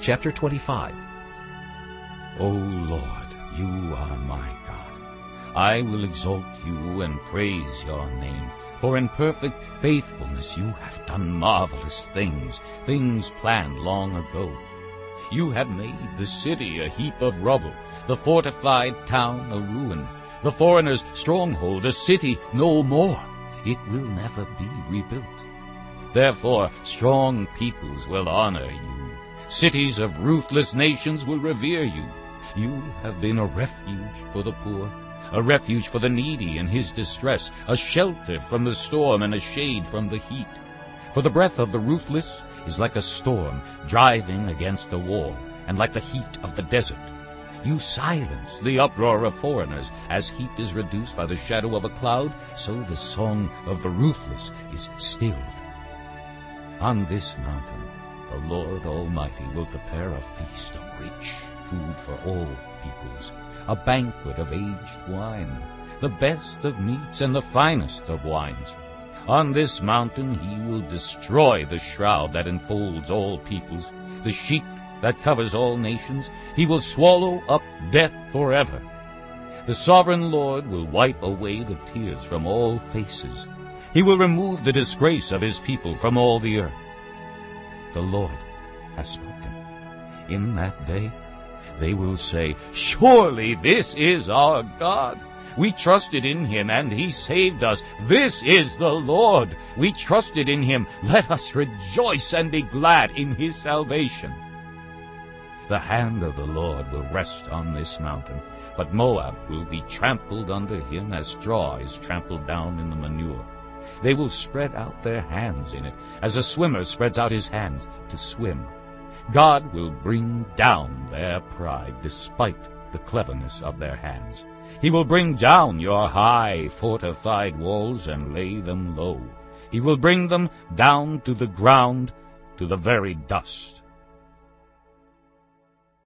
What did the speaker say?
chapter 25. O Lord, you are my God. I will exalt you and praise your name. For in perfect faithfulness you have done marvelous things, things planned long ago. You have made the city a heap of rubble, the fortified town a ruin, the foreigner's stronghold a city no more. It will never be rebuilt. Therefore strong peoples will honor you. Cities of ruthless nations will revere you. You have been a refuge for the poor, a refuge for the needy in his distress, a shelter from the storm and a shade from the heat. For the breath of the ruthless is like a storm driving against a wall, and like the heat of the desert. You silence the uproar of foreigners. As heat is reduced by the shadow of a cloud, so the song of the ruthless is stilled. On this mountain the Lord Almighty will prepare a feast of rich food for all peoples, a banquet of aged wine, the best of meats and the finest of wines. On this mountain he will destroy the shroud that enfolds all peoples, the sheet that covers all nations. He will swallow up death forever. The sovereign Lord will wipe away the tears from all faces. He will remove the disgrace of his people from all the earth. The Lord has spoken. In that day they will say, Surely this is our God. We trusted in him, and he saved us. This is the Lord. We trusted in him. Let us rejoice and be glad in his salvation. The hand of the Lord will rest on this mountain, but Moab will be trampled under him as straw is trampled down in the manure. They will spread out their hands in it, as a swimmer spreads out his hands to swim. God will bring down their pride despite the cleverness of their hands. He will bring down your high fortified walls and lay them low. He will bring them down to the ground, to the very dust.